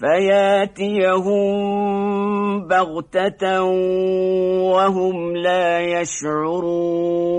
فياتيهم بغتة وهم لا يشعرون.